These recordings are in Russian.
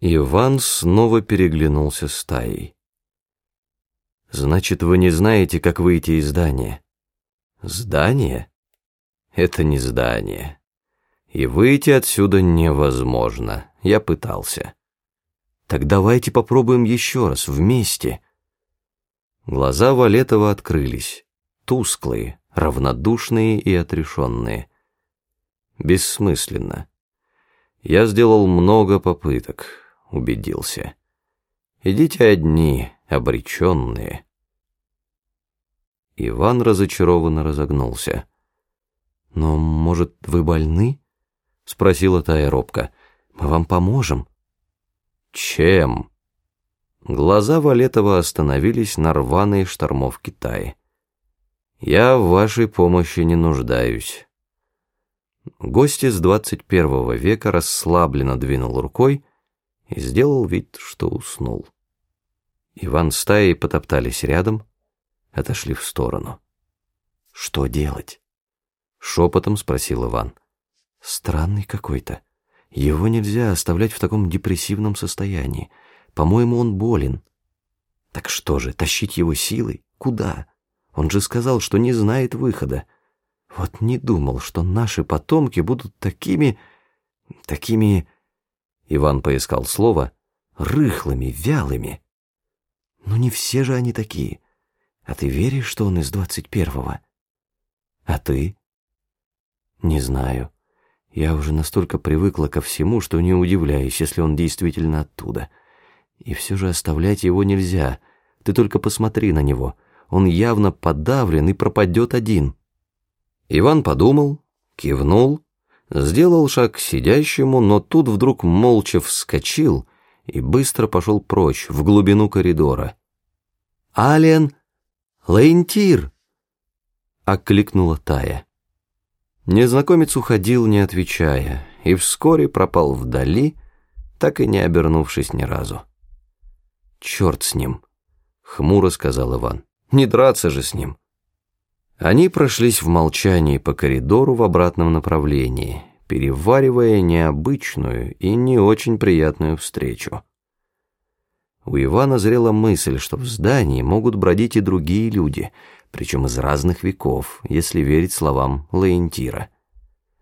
Иван снова переглянулся с Таей. «Значит, вы не знаете, как выйти из здания?» «Здание? Это не здание. И выйти отсюда невозможно. Я пытался». «Так давайте попробуем еще раз, вместе». Глаза Валетова открылись, тусклые, равнодушные и отрешенные. Бессмысленно. Я сделал много попыток, убедился. Идите одни, обреченные. Иван разочарованно разогнулся. «Но, может, вы больны?» — спросила Тая робко. «Мы вам поможем». «Чем?» Глаза Валетова остановились на рваной штормовке Таи. «Я в вашей помощи не нуждаюсь». Гость из двадцать первого века расслабленно двинул рукой и сделал вид, что уснул. Иван с Таей потоптались рядом, отошли в сторону. «Что делать?» — шепотом спросил Иван. «Странный какой-то. Его нельзя оставлять в таком депрессивном состоянии. По-моему, он болен. Так что же, тащить его силой? Куда? Он же сказал, что не знает выхода. Вот не думал, что наши потомки будут такими... такими... Иван поискал слово. Рыхлыми, вялыми. Но не все же они такие. А ты веришь, что он из двадцать первого? А ты? Не знаю. Я уже настолько привыкла ко всему, что не удивляюсь, если он действительно оттуда. И все же оставлять его нельзя. Ты только посмотри на него. Он явно подавлен и пропадет один. Иван подумал, кивнул, сделал шаг к сидящему, но тут вдруг молча вскочил и быстро пошел прочь, в глубину коридора. «Ален! Лаентир!» — окликнула Тая. Незнакомец уходил, не отвечая, и вскоре пропал вдали, так и не обернувшись ни разу. «Черт с ним!» — хмуро сказал Иван. «Не драться же с ним!» Они прошлись в молчании по коридору в обратном направлении, переваривая необычную и не очень приятную встречу. У Ивана зрела мысль, что в здании могут бродить и другие люди, причем из разных веков, если верить словам Лаентира.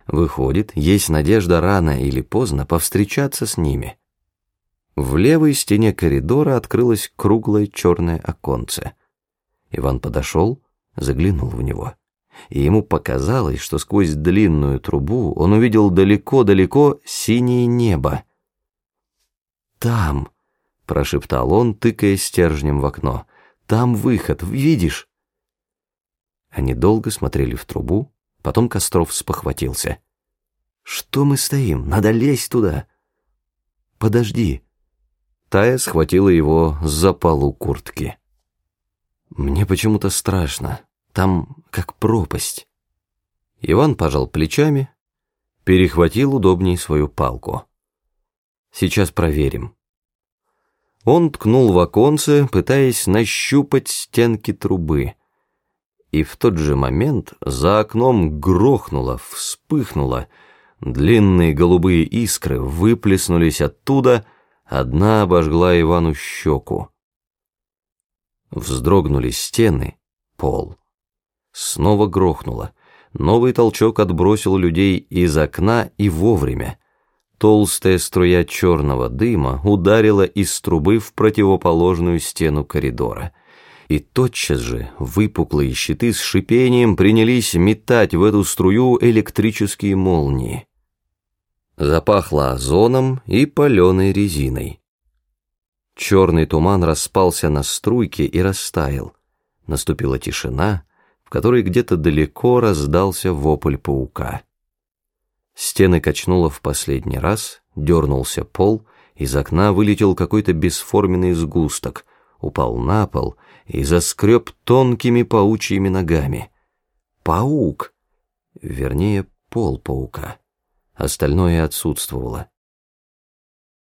Выходит, есть надежда рано или поздно повстречаться с ними. В левой стене коридора открылось круглое черное оконце. Иван подошел, заглянул в него. И ему показалось, что сквозь длинную трубу он увидел далеко-далеко синее небо. «Там!» — прошептал он, тыкая стержнем в окно. «Там выход, видишь?» Они долго смотрели в трубу, потом Костров спохватился. «Что мы стоим? Надо лезть туда!» «Подожди!» Тая схватила его за полу куртки. Мне почему-то страшно. Там как пропасть. Иван пожал плечами, перехватил удобней свою палку. Сейчас проверим. Он ткнул в оконце, пытаясь нащупать стенки трубы. И в тот же момент за окном грохнуло, вспыхнуло. Длинные голубые искры выплеснулись оттуда, одна обожгла Ивану щеку. Вздрогнули стены, пол. Снова грохнуло. Новый толчок отбросил людей из окна и вовремя. Толстая струя черного дыма ударила из трубы в противоположную стену коридора. И тотчас же выпуклые щиты с шипением принялись метать в эту струю электрические молнии. Запахло озоном и паленой резиной. Черный туман распался на струйки и растаял. Наступила тишина, которой где-то далеко раздался вопль паука. Стены качнуло в последний раз, дернулся пол, из окна вылетел какой-то бесформенный сгусток, упал на пол и заскреб тонкими паучьими ногами. Паук! Вернее, пол паука. Остальное отсутствовало.